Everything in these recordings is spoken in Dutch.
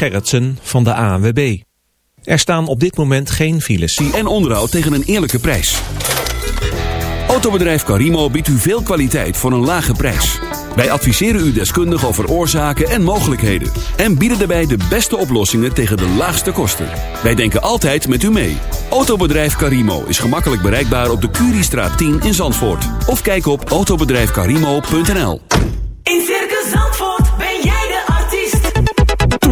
Gerritsen van de ANWB. Er staan op dit moment geen files. En onderhoud tegen een eerlijke prijs. Autobedrijf Carimo biedt u veel kwaliteit voor een lage prijs. Wij adviseren u deskundig over oorzaken en mogelijkheden. En bieden daarbij de beste oplossingen tegen de laagste kosten. Wij denken altijd met u mee. Autobedrijf Carimo is gemakkelijk bereikbaar op de Curiestraat 10 in Zandvoort. Of kijk op autobedrijfcarimo.nl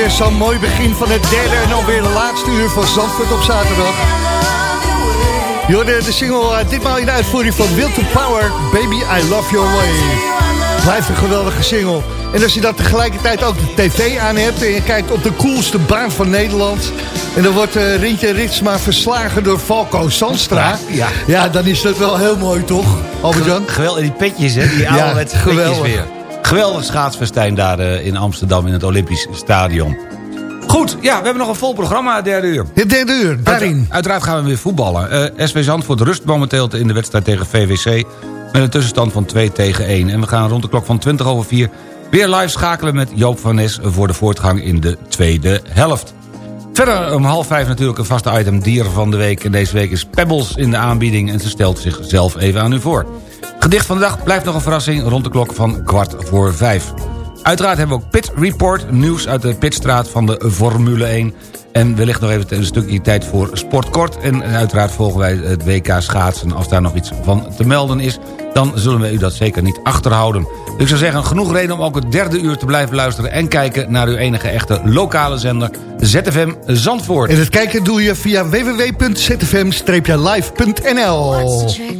Weer zo'n mooi begin van het derde en dan weer de laatste uur van Zandvoort op zaterdag. Je hoorde de single eh, ditmaal in de uitvoering van Will to Power, Baby I Love Your Way. Blijft een geweldige single. En als je dat tegelijkertijd ook de tv aan hebt en je kijkt op de coolste baan van Nederland... en dan wordt uh, Rintje Ritsma verslagen door Falco Sandstra... Ja. ja, dan is dat wel heel mooi, toch, Albert-Jan? Geweldig, die petjes, hè? Die Ja, ouderwetse petjes geweldig. weer. Geweldig schaatsfestijn daar eh, in Amsterdam in het Olympisch Stadion. Goed, ja, we hebben nog een vol programma, derde uur. Het derde uur, daarin. Uitera- uiteraard gaan we weer voetballen. Eh SV Zandvoort rust momenteel in de wedstrijd tegen VWC... met een tussenstand van 2 tegen 1. En we gaan rond de klok van 20 over 4 weer live schakelen met Joop van Nes... voor de voortgang in de tweede helft. Verder om half vijf natuurlijk een vaste item dier van de week. En deze week is Pebbles in de aanbieding en ze stelt zichzelf even aan u voor. Gedicht van de dag blijft nog een verrassing rond de klok van kwart voor vijf. Uiteraard hebben we ook Pit Report, nieuws uit de pitstraat van de Formule 1. En wellicht nog even een stukje tijd voor Sportkort. En uiteraard volgen wij het WK schaatsen. Als daar nog iets van te melden is, dan zullen we u dat zeker niet achterhouden. Dus ik zou zeggen, genoeg reden om ook het derde uur te blijven luisteren... en kijken naar uw enige echte lokale zender ZFM Zandvoort. En het kijken doe je via www.zfm-live.nl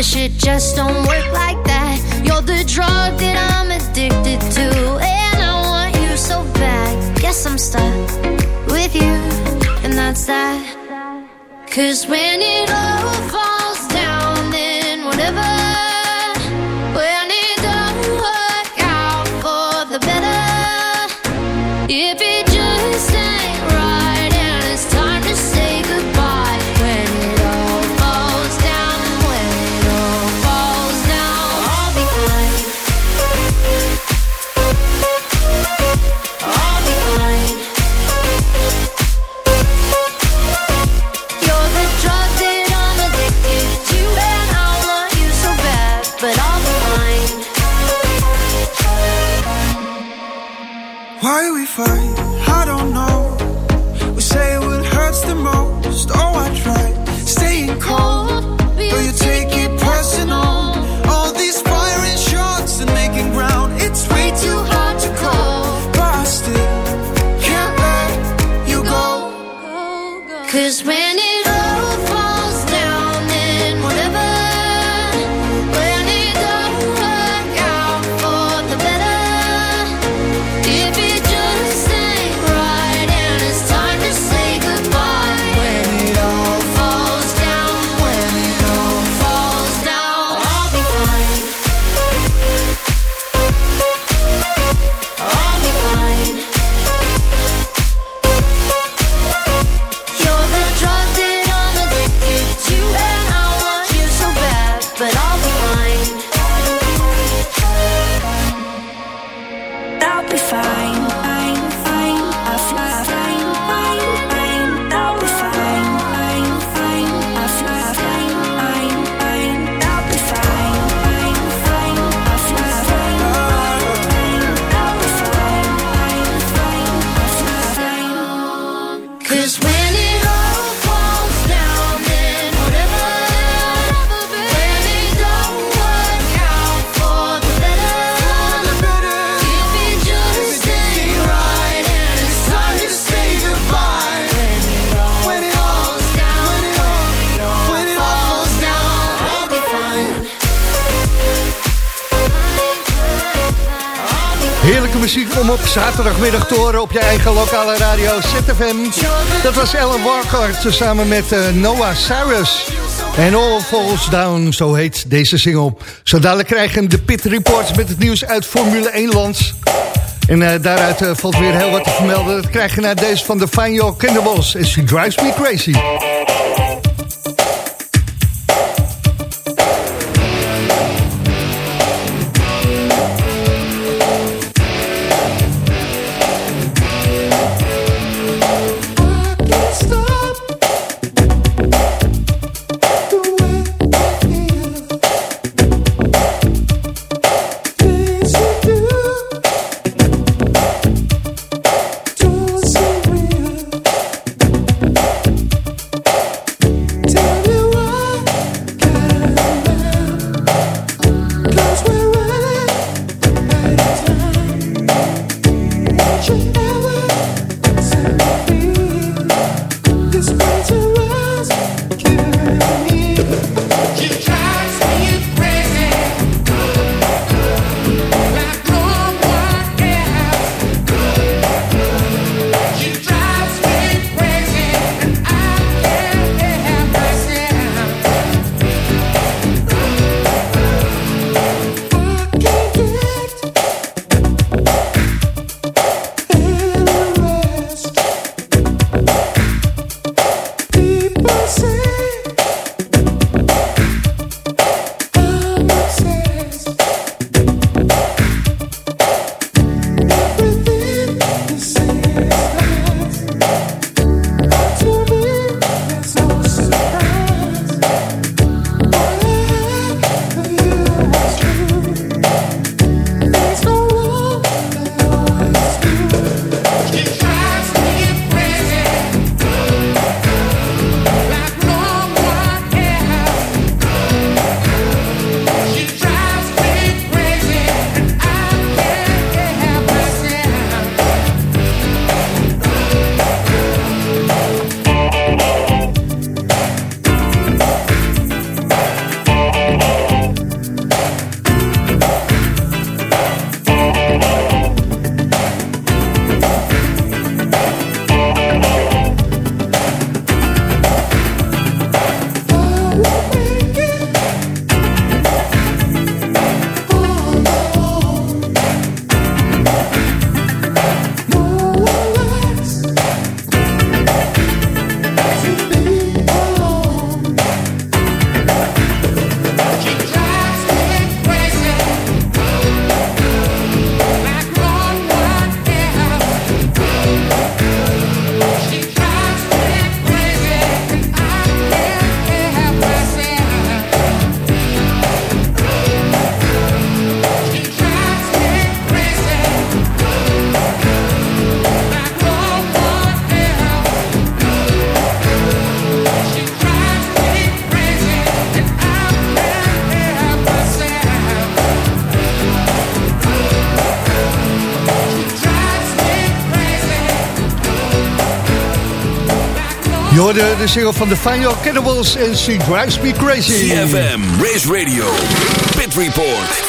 but shit just don't work like that. You're the drug that I'm addicted to, and I want you so bad. Guess I'm stuck with you, and that's that. Cause when it all falls down, then whatever. When it don't work out for the better. It Why we fight, I don't know. We say what hurts the most. Oh, I try staying cold, but you take it personal. All these firing shots and making ground, it's way too hard to call. But I still can't let you go. Cause when it zaterdagmiddag te horen op je eigen lokale radio ZFM. Dat was Ellen Walker samen met eh, Noah Cyrus. En All Falls Down, zo heet deze single. Zo dadelijk krijgen de Pit Reports met het nieuws uit Formule 1 land. En eh, daaruit eh, valt weer heel wat te vermelden. Dat krijg je na deze van de Fine Your Cannibals. En She Drives Me Crazy. Hoorde de single van The Final Cannibals en She Drives Me Crazy. CFM, Race Radio, Pit Report.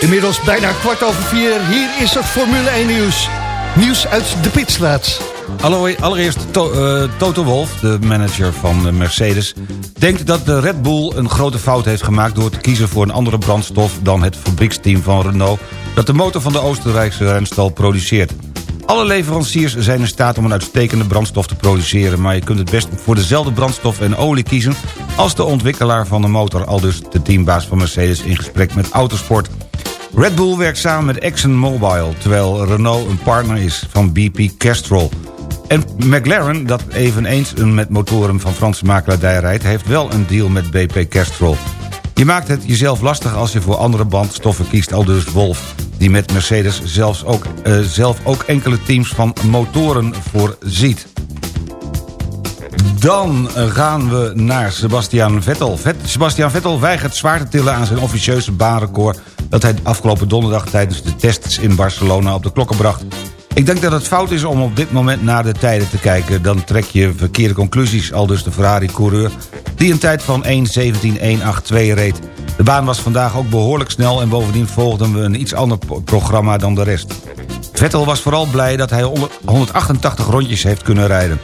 Inmiddels bijna kwart over vier. Hier is het Formule 1 nieuws. Nieuws uit de pitstraat. Hallo, allereerst To- eh, Toto Wolff, de manager van Mercedes... denkt dat de Red Bull een grote fout heeft gemaakt... door te kiezen voor een andere brandstof dan het fabrieksteam van Renault... dat de motor van de Oostenrijkse renstal produceert. Alle leveranciers zijn in staat om een uitstekende brandstof te produceren... maar je kunt het best voor dezelfde brandstof en olie kiezen... als de ontwikkelaar van de motor, al dus de teambaas van Mercedes... in gesprek met Autosport. Red Bull werkt samen met ExxonMobil... terwijl Renault een partner is van BP Castrol... En McLaren, dat eveneens een met motoren van Franse makelaardij rijdt... heeft wel een deal met BP Castrol. Je maakt het jezelf lastig als je voor andere brandstoffen kiest... al dus Wolf, die met Mercedes zelfs ook, eh, zelf ook enkele teams van motoren voorziet. Dan gaan we naar Sebastian Vettel. Vet- Sebastian Vettel weigert zwaar te tillen aan zijn officieuze baanrecord... dat hij afgelopen donderdag tijdens de tests in Barcelona op de klokken bracht. Ik denk dat het fout is om op dit moment naar de tijden te kijken. Dan trek je verkeerde conclusies, al dus de Ferrari-coureur... die een tijd van 1.17.182 reed. De baan was vandaag ook behoorlijk snel... en bovendien volgden we een iets ander pro- programma dan de rest. Vettel was vooral blij dat hij 188 rondjes heeft kunnen rijden.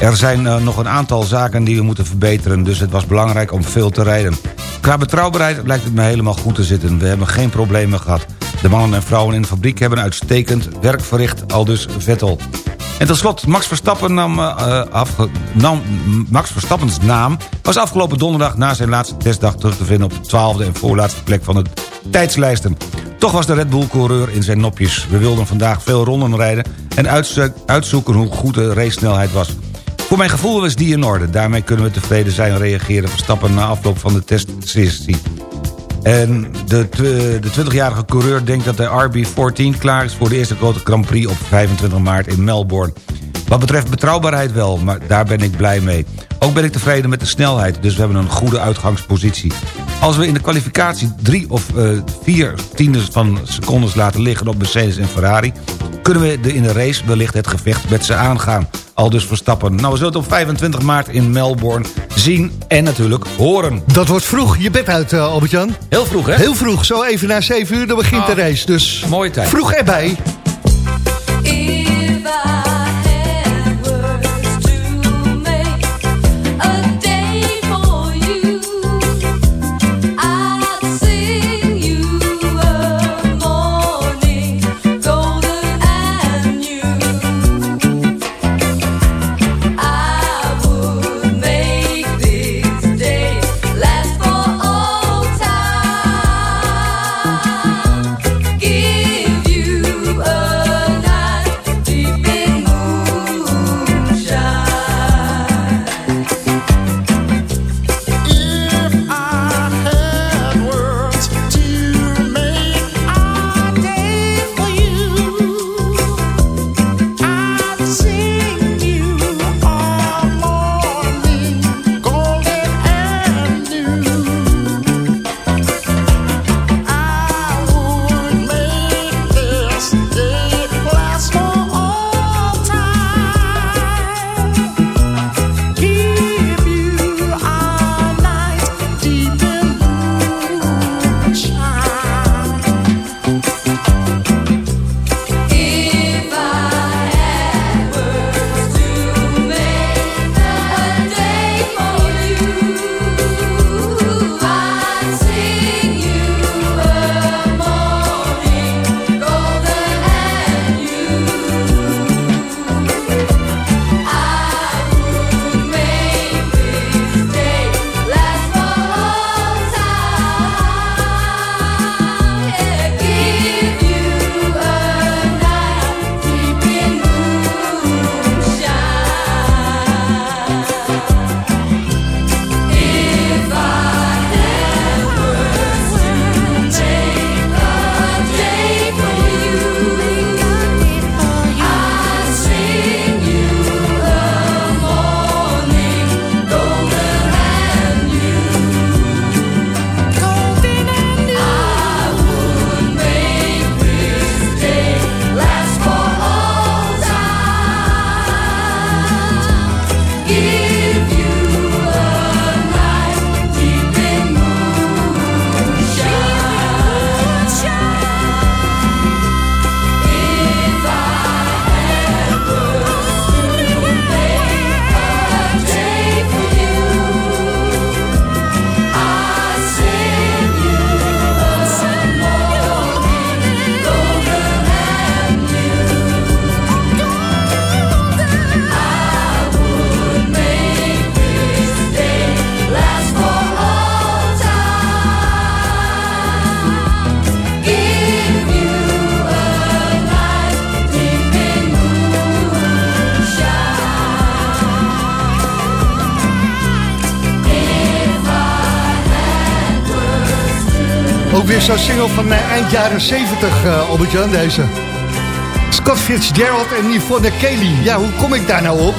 Er zijn eh, nog een aantal zaken die we moeten verbeteren... dus het was belangrijk om veel te rijden. Qua betrouwbaarheid lijkt het me helemaal goed te zitten. We hebben geen problemen gehad. De mannen en vrouwen in de fabriek hebben uitstekend werk verricht, al dus Vettel. En tot slot, Max Verstappen nam, eh, nam, Max Verstappens naam was afgelopen donderdag na zijn laatste testdag terug te vinden op de twaalfde en voorlaatste plek van de tijdslijsten. Toch was de Red Bull-coureur in zijn nopjes. We wilden vandaag veel ronden rijden en uitzo- uitzoeken hoe goed de race-snelheid was. Voor mijn gevoel was die in orde. Daarmee kunnen we tevreden zijn reageren Verstappen na afloop van de testsessie. En de, de 20-jarige coureur denkt dat de RB14 klaar is... voor de eerste grote Grand Prix op 25 maart in Melbourne. Wat betreft betrouwbaarheid wel, maar daar ben ik blij mee. Ook ben ik tevreden met de snelheid, dus we hebben een goede uitgangspositie. Als we in de kwalificatie drie of eh, vier tiendes van secondes laten liggen op Mercedes en Ferrari... kunnen we de, in de race wellicht het gevecht met ze aangaan. Al dus Verstappen. Nou, we zullen het op 25 maart in Melbourne zien en natuurlijk horen. Dat wordt vroeg je bed uit, Albert-Jan. Heel vroeg, hè? Heel vroeg, zo even na 7 uur, dan begint de race. Dus Mooie tijd. vroeg erbij. Weer zo'n single van eh, eind jaren 70, eh Albert-Jan, deze. Scott Fitzgerald en Yvonne Kelly. Ja, hoe kom ik daar nou op?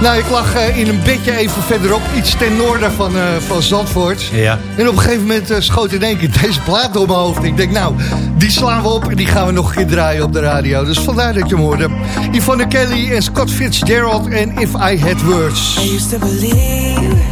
Nou, ik lag eh, in een bedje even verderop, iets ten noorden van, eh, van Zandvoort. Ja. En op een gegeven moment schoot in één keer deze plaat door mijn hoofd. Ik denk, nou, die slaan we op en die gaan we nog een keer draaien op de radio. Dus vandaar dat je hem hoorde. Yvonne Kelly en Scott Fitzgerald en If I Had Words. I used to believe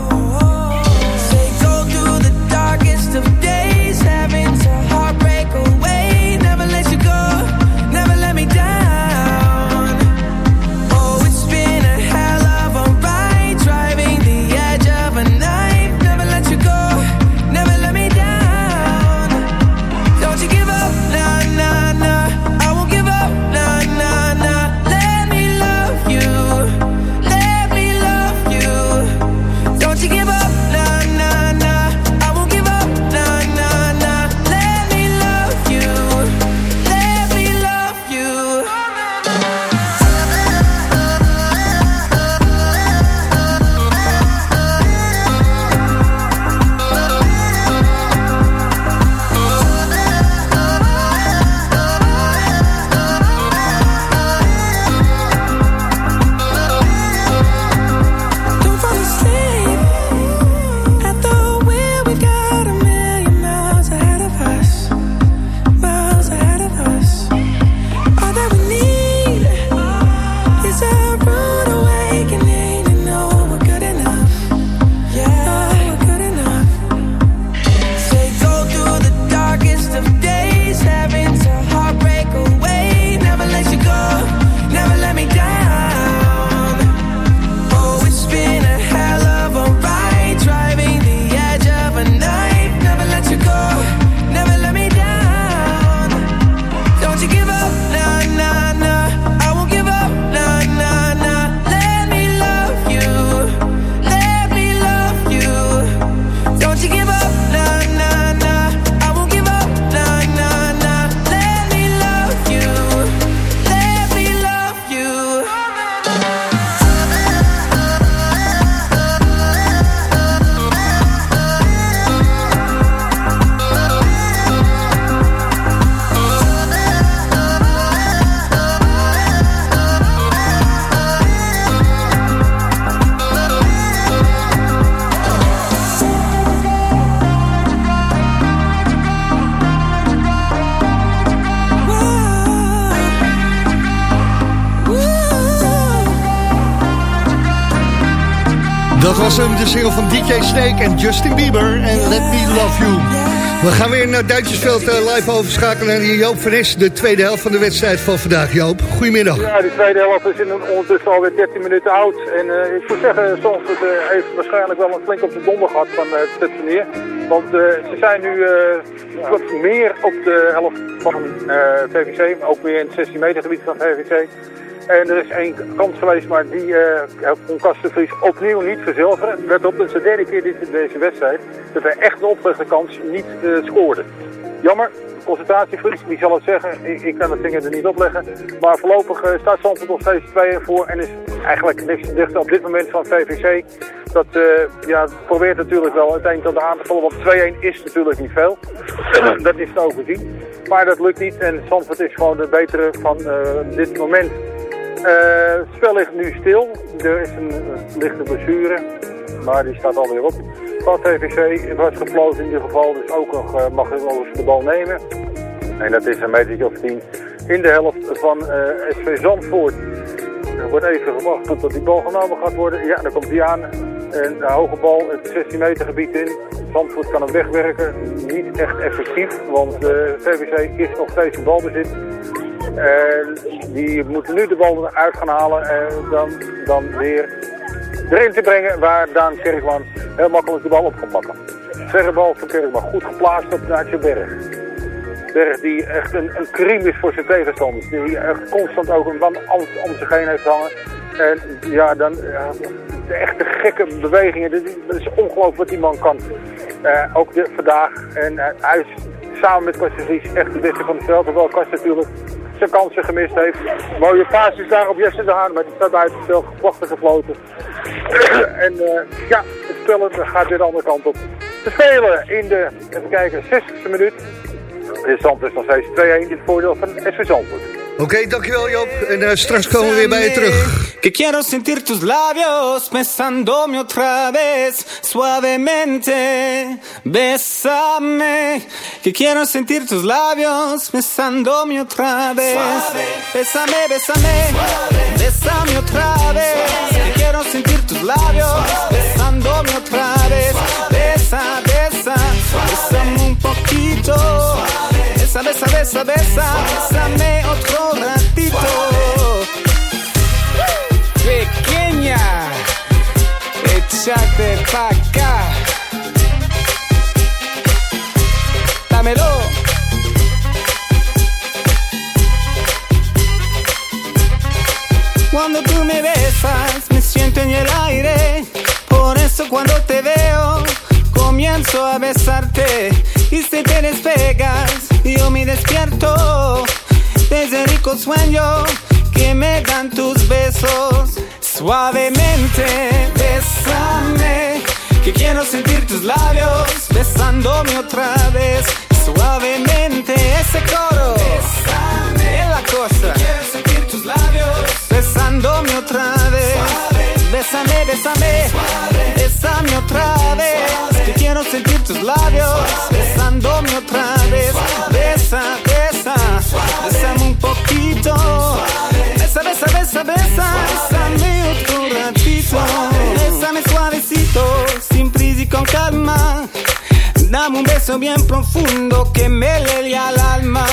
Snake en Justin Bieber en Let Me Love You. We gaan weer naar Duitsersveld eh, live overschakelen naar Joop van Es, de tweede helft van de wedstrijd van vandaag. Joop, goedemiddag. Ja, die tweede helft is in ondertussen alweer 13 minuten oud. En eh, ik moet zeggen, Zandvoort uh, heeft waarschijnlijk wel een flink op de donder gehad van uh, het turnier. Want ze zijn nu wat meer op de helft van VVC, ook meer in het 16 meter gebied van VVC. En er is één kans geweest, maar die uh, kon Kastenvries opnieuw niet verzilveren. Let op, de derde keer dit, deze wedstrijd dat hij echt een oprechte kans niet uh, scoorde. Jammer, concentratieverlies, wie zal het zeggen? Ik, kan het vinger er niet op leggen. Maar voorlopig uh, staat Zandvoort nog steeds 2 voor en is eigenlijk niks te op dit moment van VVC. Dat ja, probeert natuurlijk wel het tot de aan te vallen, want 2-1 is natuurlijk niet veel. dat is te overzien. Maar dat lukt niet en Zandvoort is gewoon de betere van dit moment. Uh, het spel ligt nu stil. Er is een, lichte blessure, maar die staat alweer op. Van het was gefloten in ieder geval, dus ook nog uh, mag hij wel eens de bal nemen. En dat is een metertje of 10 in de helft van uh, SV Zandvoort. Er wordt even gewacht totdat die bal genomen gaat worden. Ja, daar komt hij aan. En de hoge bal het 16 meter gebied in. Zandvoort kan hem wegwerken. Niet echt effectief, want uh, VVC is nog steeds in balbezit. Die moeten nu de bal eruit gaan halen en dan, dan weer erin te brengen waar Daan Kerkman heel makkelijk de bal op kan pakken. Verre bal van Kerkman, goed geplaatst op Naatje Berg. Berg die echt een, een is voor zijn tegenstanders. Die echt constant ook een man om, zich heen heeft hangen. En ja, dan ja, de echte gekke bewegingen. Dat is ongelooflijk wat die man kan. Eh, ook vandaag. En is samen met Kastjes echt de beste van het veld. Hoewel Kast natuurlijk zijn kansen gemist heeft. Mooie basis daar op Jesse de Haan, maar die staat buiten veld. Prachtig gefloten. en eh, ja, het spel het gaat weer de andere kant op. Te spelen in de, even kijken, 60ste minuut. Stand is nog steeds 2-1 in het voordeel van SV Zandvoort. Oké, dankjewel Joop. En eh, straks komen we weer bij je terug. Que quiero sentir tus labios besándome otra vez suavemente. Bésame. Que quiero sentir tus labios besándome otra vez. Bésame, bésame. Bésame otra vez. Que quiero sentir tus labios besándome otra vez. Besa, besa. Bésame un poquito. Besa, besa, besa, besa. Bésame otro ratito. Pequeña, échate pa' acá. Dámelo. Cuando tú me besas, me siento en el aire. Por eso cuando te veo, comienzo a besarte. Y si te despegas, yo me despierto. Desde rico sueño que me dan tus besos. Suavemente, bésame. Que quiero sentir tus labios besándome otra vez. Suavemente, ese coro. Bésame. Es la cosa. quiero sentir tus labios besándome otra vez. Bésame, bésame. Bésame otra vez. Que quiero sentir tus labios besándome otra vez. Besa, besa. Bésame un poquito. Besa, besa, besa, besa. Bésame otro ratito. Bésame suavecito, sin prisa y con calma. Dame un beso bien profundo que me lele al alma.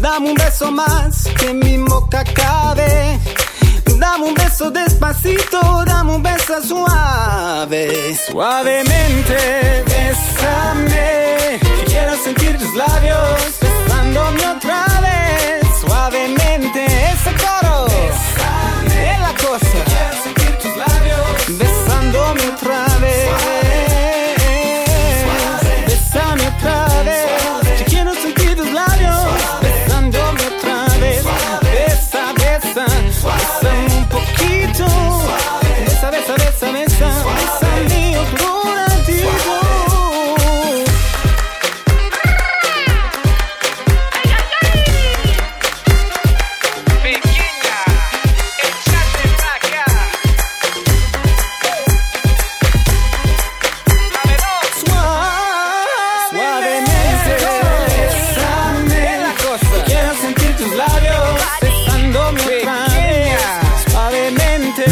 Dame un beso más que mi boca cabe. Dame un beso despacito, dame un beso suave. Suavemente, bésame. Que quiero sentir tus labios besándome otra vez. Suavemente, ese coro.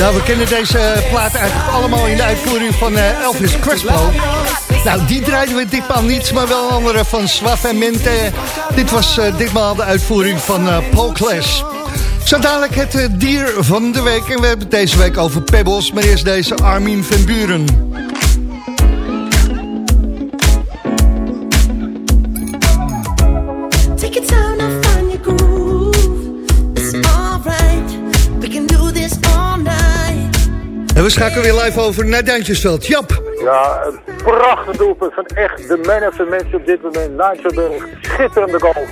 Nou, we kennen deze plaat eigenlijk allemaal in de uitvoering van eh, Elvis Crespo. Nou, die draaiden we ditmaal niet, maar wel een andere van Suavemente. Dit was eh, ditmaal de uitvoering van eh, Paul Clash. Zo dadelijk het eh, dier van de week. En we hebben het deze week over Pebbles, maar eerst deze Armin van Buren. En we schakelen weer live over naar Duintjesveld. Jap, Ja, een prachtig doelpunt van echt de man of the match op dit moment. Nijtselburg, schitterende goal.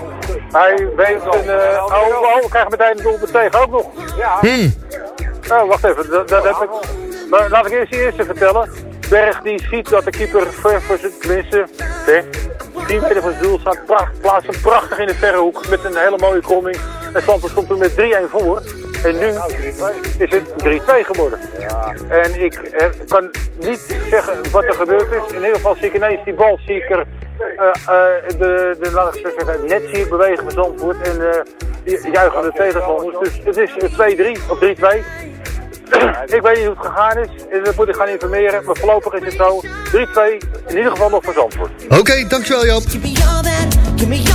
Hij weet een... eh oh, oh, we krijgen meteen een doelpunt tegen ook nog. Ja. Oh, wacht even, dat, dat heb ik... Maar laat ik eerst de eerste vertellen. Berg die ziet dat de keeper ver voor zijn... Tenminste, hè, 10 meter van het doel staat. Pracht, plaatst hem prachtig in de verre hoek met een hele mooie kromming. En Zandvoort komt toen met 3-1 voor. En nu is het 3-2 geworden. En ik eh, kan niet zeggen wat er gebeurd is. In ieder geval zie ik ineens die bal, zie ik er eh, eh, de, de, laat ik zeggen, net zie ik bewegen met Zandvoort. En die juichen de tegenstanders. Dus het is eh, 2-3 of 3-2. ik weet niet hoe het gegaan is. En dat moet ik gaan informeren. Maar voorlopig is het zo. 3-2 in ieder geval nog voor Zandvoort. Oké, dankjewel Joop. Give me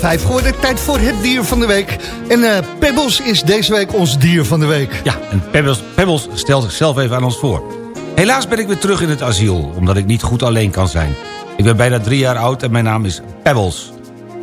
vijf geworden, tijd voor het dier van de week. En eh, Pebbles is deze week ons dier van de week. Ja, en Pebbles, Pebbles stelt zichzelf even aan ons voor. Helaas ben ik weer terug in het asiel, omdat ik niet goed alleen kan zijn. Ik ben bijna drie jaar oud en mijn naam is Pebbles.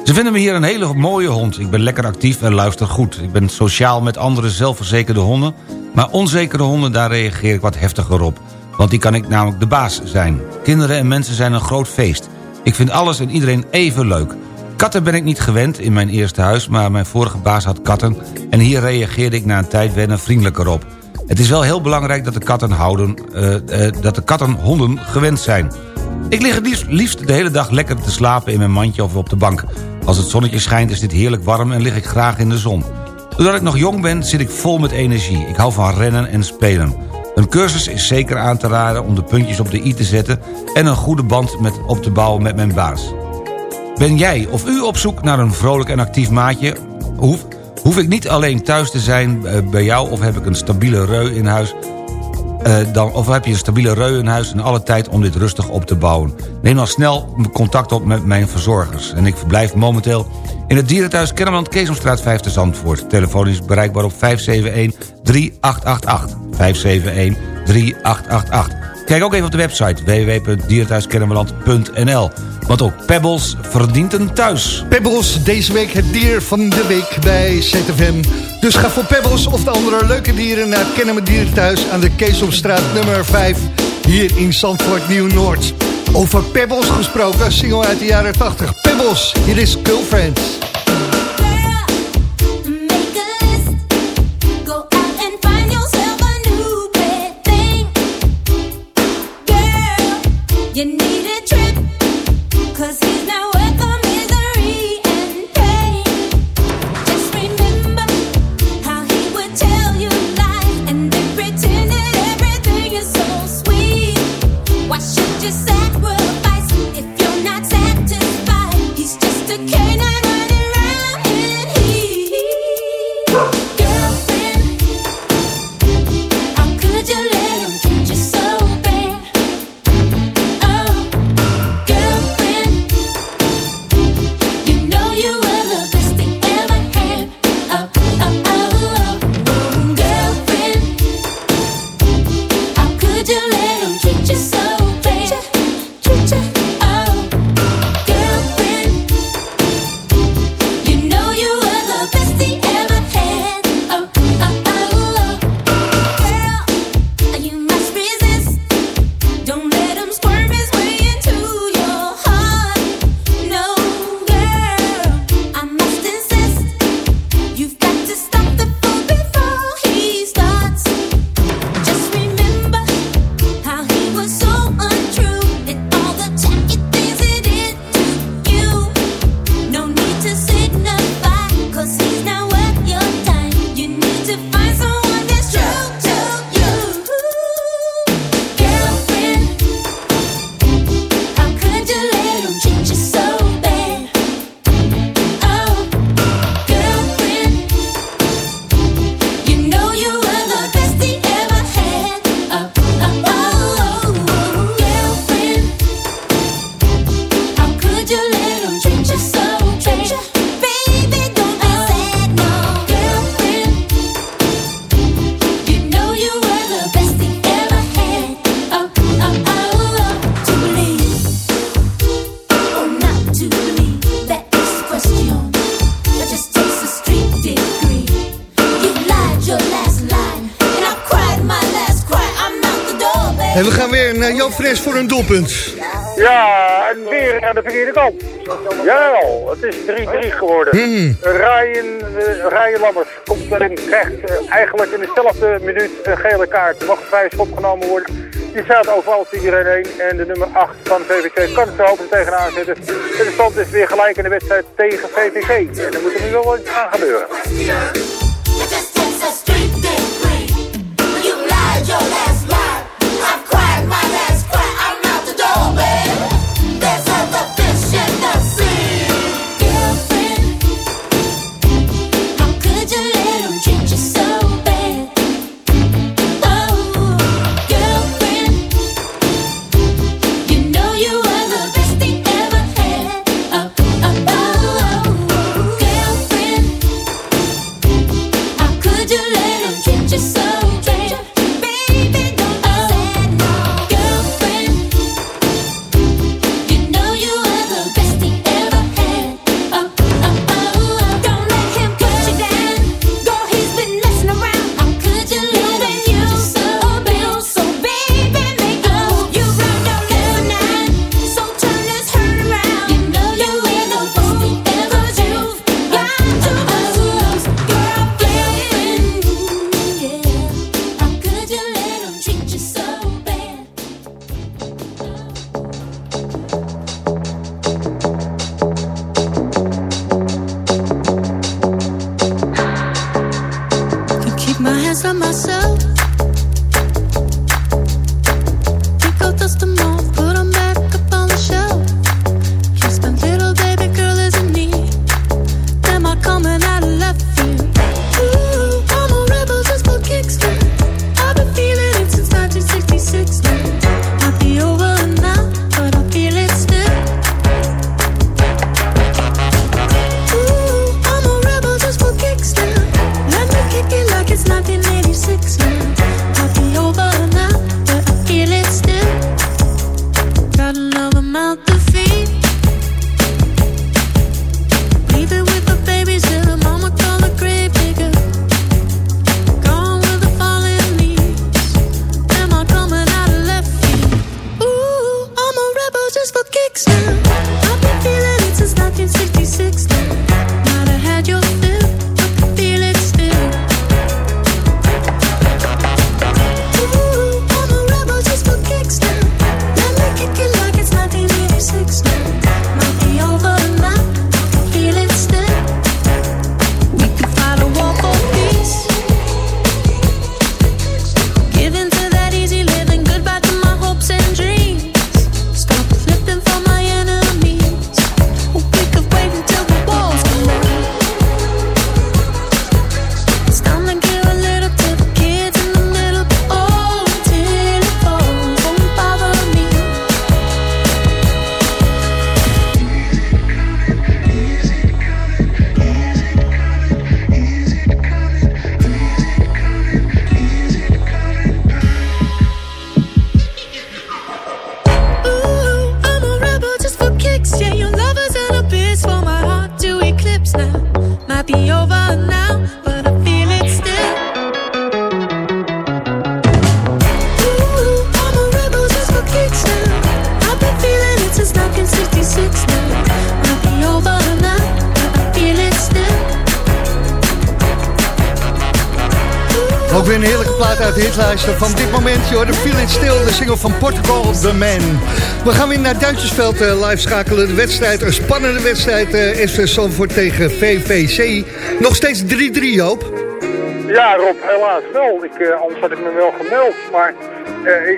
Ze vinden me hier een hele mooie hond. Ik ben lekker actief en luister goed. Ik ben sociaal met andere zelfverzekerde honden... maar onzekere honden, daar reageer ik wat heftiger op. Want die kan ik namelijk de baas zijn. Kinderen en mensen zijn een groot feest. Ik vind alles en iedereen even leuk. Katten ben ik niet gewend in mijn eerste huis... maar mijn vorige baas had katten... en hier reageerde ik na een tijd wennen vriendelijker op. Het is wel heel belangrijk dat de katten, houden, eh, eh, dat de katten honden gewend zijn. Ik lig het liefst, de hele dag lekker te slapen in mijn mandje of op de bank. Als het zonnetje schijnt is dit heerlijk warm en lig ik graag in de zon. Doordat ik nog jong ben zit ik vol met energie. Ik hou van rennen en spelen. Een cursus is zeker aan te raden om de puntjes op de i te zetten... en een goede band met, op te bouwen met mijn baas. Ben jij of u op zoek naar een vrolijk en actief maatje? Hoef, hoef ik niet alleen thuis te zijn eh, bij jou... of heb ik een stabiele reu in huis... Eh, dan, of heb je een stabiele reu in huis en alle tijd om dit rustig op te bouwen. Neem dan snel contact op met mijn verzorgers. En ik verblijf momenteel in het dierenthuis Kennemerland Keesomstraat 5 te Zandvoort. Telefoon is bereikbaar op 571-3888. 571-3888. Kijk ook even op de website www.dierenthuiskennemerland.nl. Want ook Pebbles verdient een thuis. Pebbles, deze week het dier van de week bij ZFM. Dus ga voor Pebbles of de andere leuke dieren naar Kennemer Dierenthuis aan de Keesomstraat nummer 5 hier in Zandvoort Nieuw-Noord. Over Pebbles gesproken, single uit de jaren 80. Pebbles, hier is Girlfriends. En we gaan weer naar Jan Fres voor een doelpunt. Ja, en weer aan de verkeerde kant. Jawel, het is 3-3 geworden. Hmm. Ryan, eh, Ryan Lammers komt erin, krijgt eh, eigenlijk in dezelfde minuut een gele kaart. Er mag vrij schop genomen worden. Die staat overal iedereen heen. En de nummer 8 van VVC kan het er hopen tegenaan zetten. En de stand is weer gelijk in de wedstrijd tegen VVC. En er moet er nu wel wat aan gebeuren. Myself. For uit de hitlijsten van dit moment. Hoort de Feel It Still, de single van Portugal, The Man. We gaan weer naar Duintjesveld eh, live schakelen. De wedstrijd, een spannende wedstrijd. eh SV Zandvoort tegen VVC. Nog steeds 3-3, Joop. Ja, Rob, helaas wel. Ik, eh, anders had ik me wel gemeld. Maar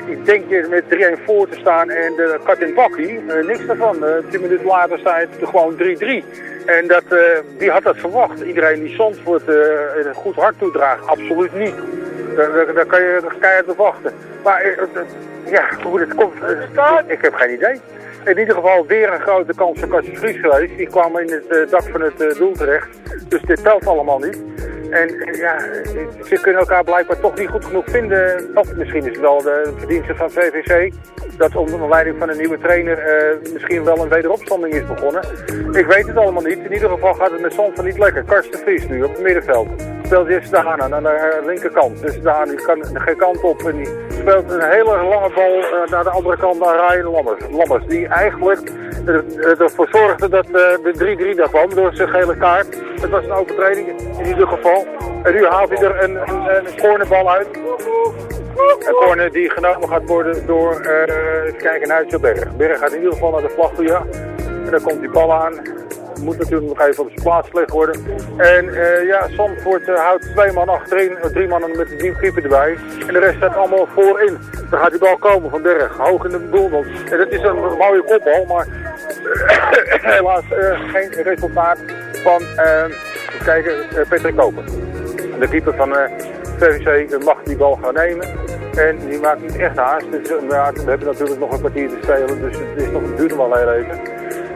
ik, denk je met 3-1 voor te staan en de kat in bakkie, eh, niks daarvan. Eh 10 minuten later staat het gewoon 3-3. En dat, wie had dat verwacht? Iedereen die eh, een goed hart toedraagt, absoluut niet. Daar kan je keihard op wachten. Maar eh, ja, hoe het komt, eh, ik heb geen idee. In ieder geval weer een grote kans voor Kastje Vries geweest. Die kwam in het eh, dak van het doel terecht. Dus dit telt allemaal niet. En ja, ze kunnen elkaar blijkbaar toch niet goed genoeg vinden. Of misschien is het wel de verdienste van VVC. Dat onder leiding van een nieuwe trainer eh, misschien wel een wederopstanding is begonnen. Ik weet het allemaal niet. In ieder geval gaat het met Zandvoort niet lekker. Karsten Vries nu op het middenveld. Speelt eerst Daan aan de eh, linkerkant. Dus die kan geen kant op. En die speelt een hele lange bal eh, naar de andere kant naar Ryan Lammers. Lammers die eigenlijk er- ervoor zorgde dat de 3-3 daar kwam door zijn gele kaart. Het was een overtreding in ieder geval. En nu haalt hij er een, een, een cornerbal uit. Een corner die genomen gaat worden door, even kijken, Nigel Berg. Berg gaat in ieder geval naar de vlag toe. En dan komt die bal aan. Moet natuurlijk nog even op zijn plaats gelegd worden. En eh, ja, Zandvoort eh, houdt twee man achterin, drie mannen met de diepkeeper erbij. En de rest staat allemaal voorin. Dan gaat die bal komen van Berg, hoog in de doel. En dat is een mooie kopbal, maar helaas geen resultaat van, even kijken, eh, Patrick Koper. De keeper van eh VVC mag die bal gaan nemen. En die maakt niet echt haast. Dus, we hebben natuurlijk nog een kwartier te spelen. Dus het, is nog, het duurt wel heel even.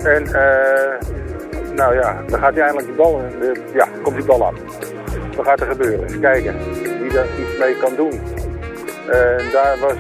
En eh, nou ja, dan gaat hij eindelijk die bal. ja, komt die bal aan. Wat gaat er gebeuren? Eens kijken wie daar iets mee kan doen. En daar was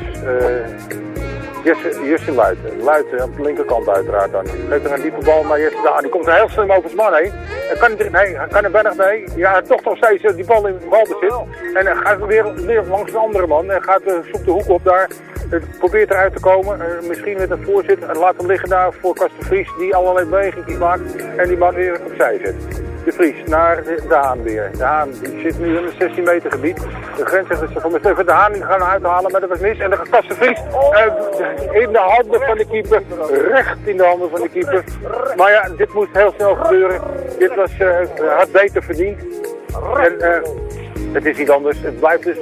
Jesse, Jesse Luiten. Luiten op de linkerkant uiteraard dan. Geeft er een diepe bal, maar Jesse, die komt er heel slim over zijn man heen. En kan, hij- nee, hij kan er bijna mee. Ja, toch nog steeds eh, die bal in balbezit. En hij gaat weer, weer langs een andere man. En gaat eh, zoekt de hoek op daar. Eh, probeert eruit te komen. Eh, misschien met een voorzit. En laat hem liggen daar voor Kasten Vries. Die allerlei bewegingen maakt. En die man weer opzij zet. De Vries naar de, de Haan weer. De Haan die zit nu in het 16 meter gebied. De grensrechter van Mustafa de Haan gaan uithalen, maar dat was mis. En gaat Kasten Vries eh, in de handen van de keeper. Recht in de handen van de keeper. Maar ja, dit moest heel snel gebeuren. Dit was, eh, had beter verdiend. En Het is niet anders. Het blijft dus 3-3.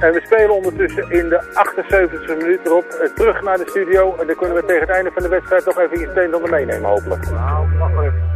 En we spelen ondertussen in de 78e minuut erop. Eh, terug naar de studio. En dan kunnen we tegen het einde van de wedstrijd toch even iets een meenemen, hopelijk. Nou, wacht even.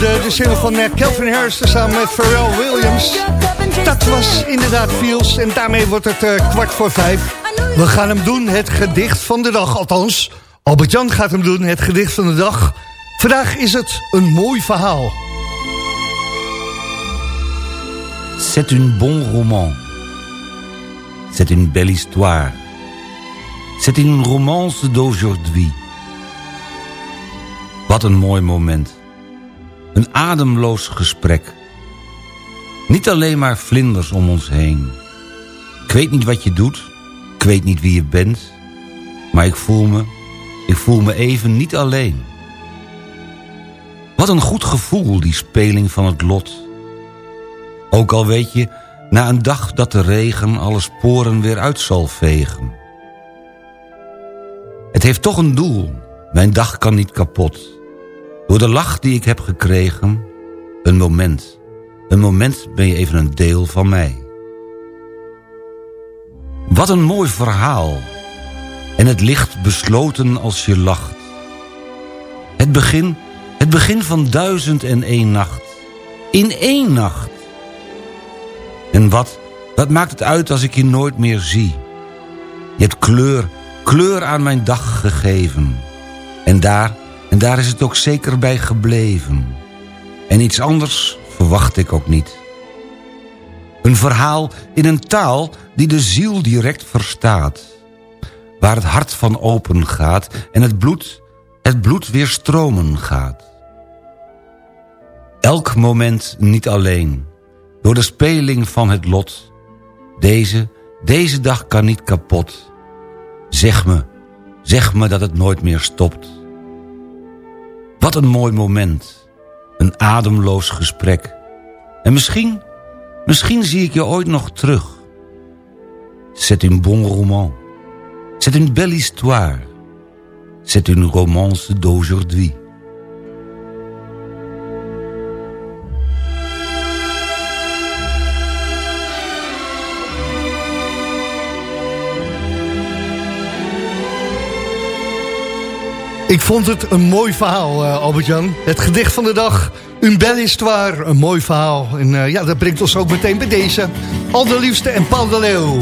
de single van eh, Calvin Harris samen met Pharrell Williams. Dat was inderdaad Feels en daarmee wordt het eh, kwart voor vijf. We gaan hem doen, het gedicht van de dag. Althans, Albert-Jan gaat hem doen, het gedicht van de dag. Vandaag is het een mooi verhaal. C'est un bon roman. C'est une belle histoire. C'est une romance d'aujourd'hui. Wat een mooi moment. Een ademloos gesprek. Niet alleen maar vlinders om ons heen. Ik weet niet wat je doet. Ik weet niet wie je bent. Maar ik voel me... Ik voel me even niet alleen. Wat een goed gevoel, die speling van het lot. Ook al weet je, na een dag dat de regen alle sporen weer uit zal vegen. Het heeft toch een doel, mijn dag kan niet kapot. Door de lach die ik heb gekregen, een moment. Een moment ben je even een deel van mij. Wat een mooi verhaal. En het licht besloten als je lacht. Het begin, het begin van duizend en één nacht. In één nacht. En wat, wat maakt het uit als ik je nooit meer zie? Je hebt kleur, kleur aan mijn dag gegeven. En daar, en daar is het ook zeker bij gebleven. En iets anders verwacht ik ook niet. Een verhaal in een taal die de ziel direct verstaat. Waar het hart van open gaat en het bloed, het bloed weer stromen gaat. Elk moment niet alleen. Door de speling van het lot. Deze, deze dag kan niet kapot. Zeg me, zeg me dat het nooit meer stopt. Wat een mooi moment. Een ademloos gesprek. En misschien, misschien zie ik je ooit nog terug. C'est un bon roman. C'est une belle histoire. C'est une romance d'aujourd'hui. Ik vond het een mooi verhaal, uh, Albert-Jan. Het gedicht van de dag, Une belle histoire, een mooi verhaal. En eh, ja, dat brengt ons ook meteen bij deze. Allerliefste en Paul de Leeuw.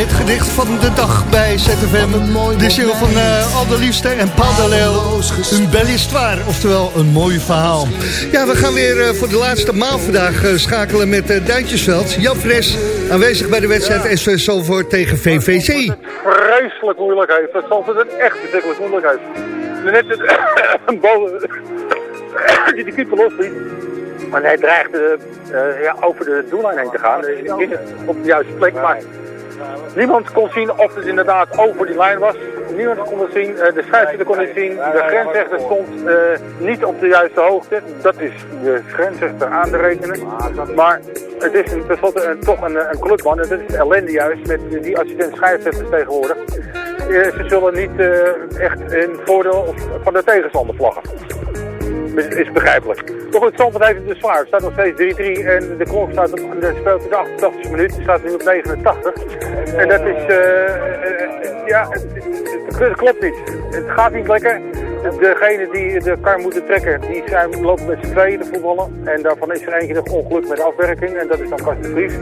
Het gedicht van de dag bij ZFM, de single van eh Al de Liefste en Leeuw, een belle histoire, oftewel een mooi verhaal. Ja, we gaan weer eh, voor de laatste maal vandaag eh, schakelen met uh, Duintjesveld. Jan Fres, aanwezig bij de wedstrijd SV Zalvoort tegen VVC. vreselijk moeilijk heeft. Dat zal het echt verschrikkelijk moeilijk heeft. Net het, een bal die de keeper losliet. Maar hij dreigde eh, ja, over de doellijn heen te gaan. Eh, niet op de juiste plek, maar niemand kon zien of het inderdaad over die lijn was. Niemand kon het zien, eh, de scheidsrechter kon het zien. De grensrechter stond eh, niet op de juiste hoogte. Dat is de grensrechter aan te rekenen. Maar het is tenslotte toch een, een clubman. En is ellende juist met die assistent scheidsrechters tegenwoordig. Eh, ze zullen niet eh, echt in voordeel van de tegenstander vlaggen. Is, begrijpelijk. Toch goed, Zandvoort heeft het dus zwaar. Het staat nog steeds 3-3 en de klok staat op, de speelt in de 88 minuut. Het staat nu op 89. En dat is, eh, eh, ja, het, het- het klopt niet. Het gaat niet lekker. Degene die de kar moeten trekken, die zijn, lopen met z'n tweeën te voetballen. En daarvan is er eentje nog ongeluk met afwerking. En dat is dan Karsten Vries.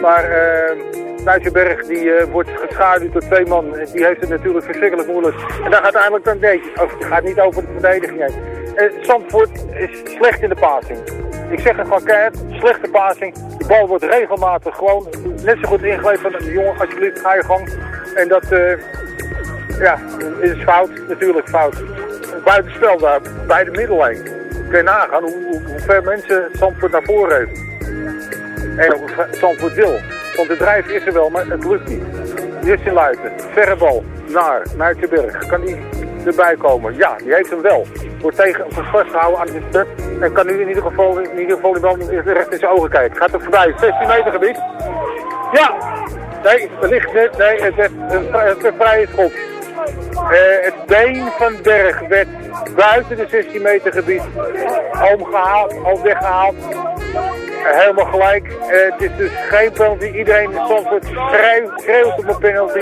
Maar uh, Nijsselberg die eh, wordt geschaduwd door twee man. Die heeft het natuurlijk verschrikkelijk moeilijk. En daar gaat uiteindelijk dan nee, het gaat niet over de verdediging heen. Eh, Zandvoort is slecht in de passing. Ik zeg het gewoon keihard, slechte passing. Die bal wordt regelmatig gewoon net zo goed ingeleverd van jongen, alsjeblieft ga je gang. En dat eh, ja, is fout, natuurlijk fout. Buitenspel daar, bij de middellijn. Kun je nagaan hoe, hoe, ver mensen Zandvoort naar voren heeft. En hoe Zandvoort wil. Want de drijf is er wel, maar het lukt niet. Justin Luiten, verre bal, naar Nijtjeberg. Kan die erbij komen? Ja, die heeft hem wel. Wordt tegen vastgehouden aan de stuk. En kan nu in ieder geval, in ieder geval recht in zijn ogen kijken. Gaat er voorbij, 16 meter gebied. Ja, nee, het ligt net, nee, het werd een, een vrije schop. Eh, het been van Berg werd buiten de 16 meter gebied omgehaald, al weggehaald. Helemaal gelijk. Eh, het is dus geen penalty. Iedereen in Zandvoort schreeuwt, op een penalty.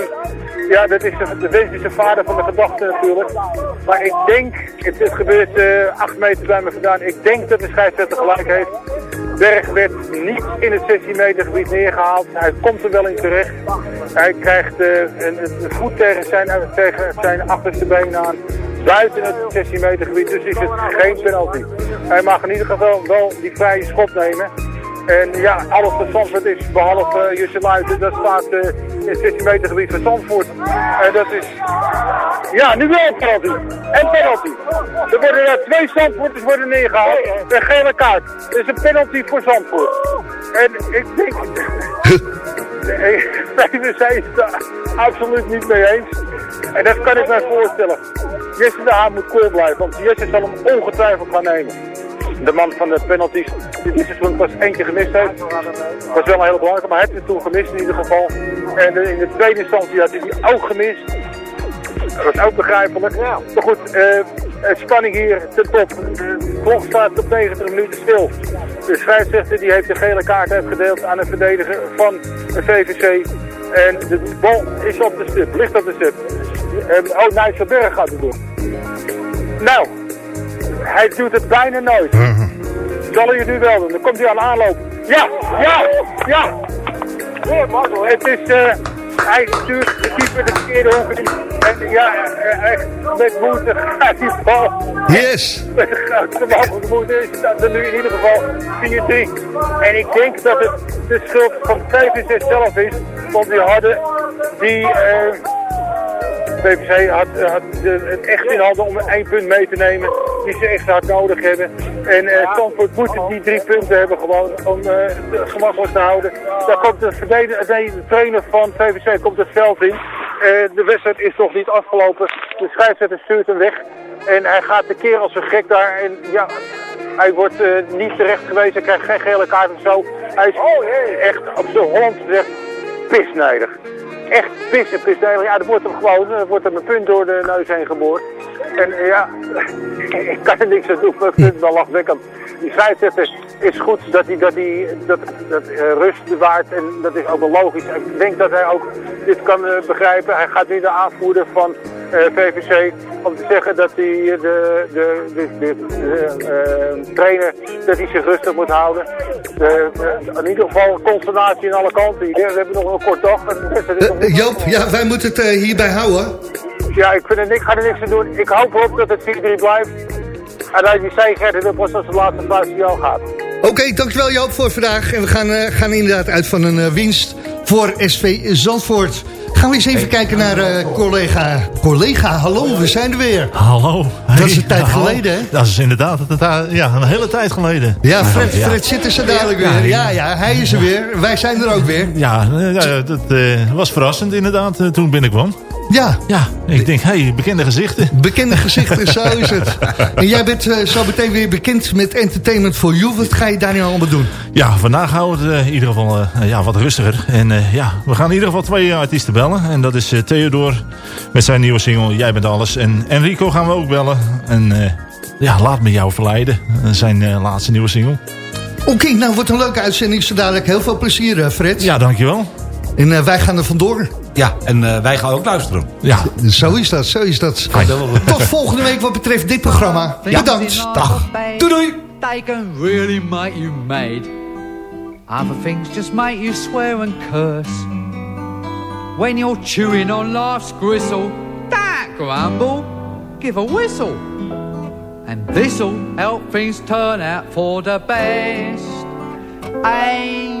Ja, dat is de, de is de vader van de gedachte natuurlijk. Maar ik denk, het, het gebeurt eh 8 meter bij me vandaan. Ik denk dat de scheidsrechter gelijk heeft. Berg werd niet in het 16 meter gebied neergehaald. Hij komt er wel in terecht. Hij krijgt eh, een, een voet tegen zijn, tegen zijn achterste been aan. Buiten het 16 meter gebied, dus is het geen penalty. Hij mag in ieder geval wel die vrije schop nemen. En ja, alles wat Zandvoort is, behalve uh, Jusse Luiten, dat staat eh, in het 16 meter gebied van Zandvoort. En dat is, ja, nu wel een penalty. En penalty. Er worden er twee Zandvoorters worden neergehaald. Een gele kaart. Dat is een penalty voor Zandvoort. En ik denk, Nee, VVC is het er absoluut niet mee eens. En dat kan ik mij voorstellen. Jesse de Haan moet cool blijven, want Jesse zal hem ongetwijfeld gaan nemen. De man van de penalties, die dit seizoen pas één keer gemist heeft. was wel een hele belangrijke, maar hij heeft het toen gemist in ieder geval. En eh, in de tweede instantie had hij die ook gemist. Dat was ook begrijpelijk. Maar goed, eh, spanning hier ten top. De klok staat op 90 minuten stil. De scheidsrechter die heeft de gele kaart uitgedeeld aan een verdediger van de VVC. En de bal is op de stip, ligt op de stip. Eh, oh, Nijsselberg gaat het doen. Nou, hij doet het bijna nooit. Zal hij het nu wel doen? Dan komt hij aan aanloop. Ja, ja, ja. Het is, eh, hij stuurt de keeper de verkeerde hoek in. En ja, eh, met moeite gaat die bal. Yes! Met de grootste mogelijke moeite is dat er nu in ieder geval 4-3. En ik denk dat het de schuld van VVC zelf is. Want die hadden die... eh PVC had, had de- het echt in handen om één punt mee te nemen die ze echt hard nodig hebben. En eh Zandvoort moet die drie punten hebben gewoon om eh, het gemakkelijk te houden. Daar komt de, verdediger, nee, de trainer van VVC komt het veld in. Eh, de wedstrijd is nog niet afgelopen. De scheidsrechter stuurt hem weg. En hij gaat de keer als een gek daar. En ja, hij wordt eh, niet terecht geweest. Hij krijgt geen gele kaart of zo. Hij is echt op zijn Hollands gezegd pisnijdig echt pis en pisnijdig. Ja, er wordt hem gewoon, er wordt hem een punt door de neus heen geboord. En eh, ja, ik kan er niks aan doen, maar ik vind het wel lachwekkend. Die scheidsrechter is goed dat hij dat, die, dat, dat eh, rust bewaart en dat is ook wel logisch. Ik denk dat hij ook dit kan eh, begrijpen. Hij gaat nu de aanvoerder van eh, VVC om te zeggen dat hij de, de, de, eh, trainer dat hij zich rustig moet houden. De, de- in ieder geval consternatie aan alle kanten. We hebben nog een kort dag. En de nog Eh, Joop, ja, wij moeten het eh, hierbij houden. Ja, ik, vind niks, ga er niks aan doen. Ik hoop op dat het 4-3 blijft. En dat die Gert er pas als de laatste fluit signaal gaat. Oké, dankjewel Joop voor vandaag. En we gaan, eh, gaan inderdaad uit van een eh, winst voor SV Zandvoort. Gaan we eens even kijken naar eh, collega. Collega, hallo, we zijn er weer. Hallo. Dat is een tijd hallo. geleden, hè? Dat is inderdaad een, ta- ja, een hele tijd geleden. Ja, Fred, ja. Fred zit er zo dadelijk weer. ja. Ja, hij is er weer. Wij zijn er ook weer. Ja, eh, ja, dat eh, was verrassend inderdaad eh, toen ik binnenkwam. Ja. Ja, ik denk, hé, hey, bekende gezichten. Bekende gezichten, zo is het. En jij bent eh, zo meteen weer bekend met Entertainment for You. Wat ga je daar nu allemaal doen? Ja, vandaag houden we het eh, in ieder geval eh, ja, wat rustiger. En ja, we gaan in ieder geval twee artiesten bellen. En dat is Theodor met zijn nieuwe single Jij bent alles. En Enrico gaan we ook bellen. En ja, Laat me jou verleiden. Zijn laatste nieuwe single. Oké, nou wordt een leuke uitzending. Zo dadelijk heel veel plezier, Fred. Ja, dankjewel. En wij gaan er vandoor. Ja, en eh, wij gaan ook luisteren. Ja. Zo is dat, zo is dat. Tot volgende week wat betreft dit programma. Bedankt. Dag. Doei doei. They can really make you mad. Other things just make you swear and curse. When you're chewing on life's gristle, don't grumble, give a whistle. And this'll help things turn out for the best. And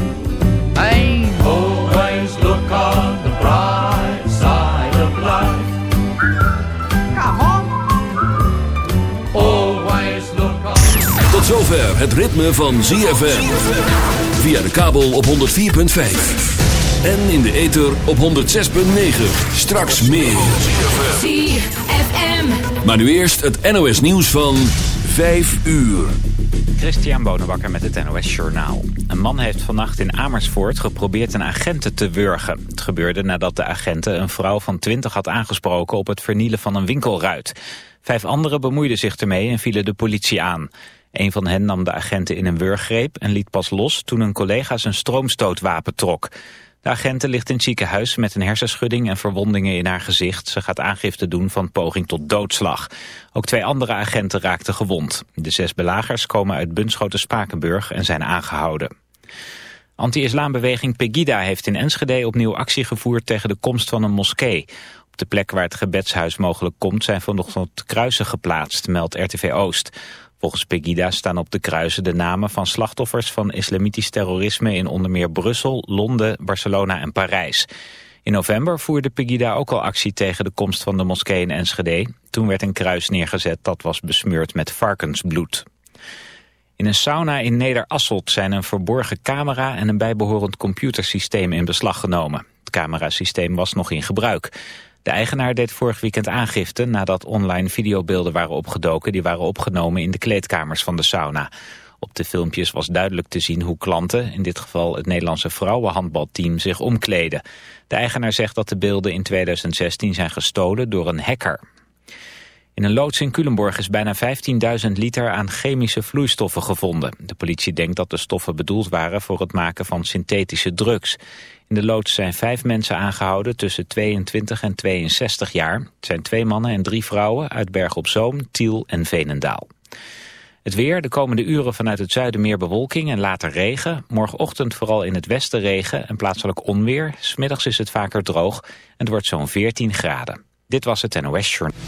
Always look on the bright side of life. Come on. Always look on. Tot zover het ritme van ZFM. Via de kabel op 104.5. En in de ether op 106.9. Straks meer. ZFM. Maar nu eerst het NOS nieuws van 5 uur. Christian Bonenbakker met het NOS Journaal. Een man heeft vannacht in Amersfoort geprobeerd een agenten te wurgen. Het gebeurde nadat de agenten een vrouw van 20 had aangesproken op het vernielen van een winkelruit. Vijf anderen bemoeiden zich ermee en vielen de politie aan. Een van hen nam de agenten in een wurggreep en liet pas los toen een collega zijn stroomstootwapen trok. De agenten ligt in het ziekenhuis met een hersenschudding en verwondingen in haar gezicht. Ze gaat aangifte doen van poging tot doodslag. Ook twee andere agenten raakten gewond. De zes belagers komen uit Bunschoten-Spakenburg en zijn aangehouden. Anti-islambeweging Pegida heeft in Enschede opnieuw actie gevoerd tegen de komst van een moskee. Op de plek waar het gebedshuis mogelijk komt zijn vanochtend kruisen geplaatst, meldt RTV Oost. Volgens Pegida staan op de kruisen de namen van slachtoffers van islamitisch terrorisme in onder meer Brussel, Londen, Barcelona en Parijs. In november voerde Pegida ook al actie tegen de komst van de moskee in Enschede. Toen werd een kruis neergezet dat was besmeurd met varkensbloed. In een sauna in Nederasselt zijn een verborgen camera en een bijbehorend computersysteem in beslag genomen. Het camerasysteem was nog in gebruik. De eigenaar deed vorig weekend aangifte nadat online videobeelden waren opgedoken die waren opgenomen in de kleedkamers van de sauna. Op de filmpjes was duidelijk te zien hoe klanten, in dit geval het Nederlandse vrouwenhandbalteam, zich omkleden. De eigenaar zegt dat de beelden in 2016 zijn gestolen door een hacker. In een loods in Culemborg is bijna 15.000 liter aan chemische vloeistoffen gevonden. De politie denkt dat de stoffen bedoeld waren voor het maken van synthetische drugs. In de loods zijn vijf mensen aangehouden tussen 22 en 62 jaar. Het zijn twee mannen en drie vrouwen uit Berg op Zoom, Tiel en Veenendaal. Het weer, de komende uren vanuit het zuiden meer bewolking en later regen. Morgenochtend vooral in het westen regen en plaatselijk onweer. Smiddags is het vaker droog en het wordt zo'n 14 graden. Dit was het NOS Journal.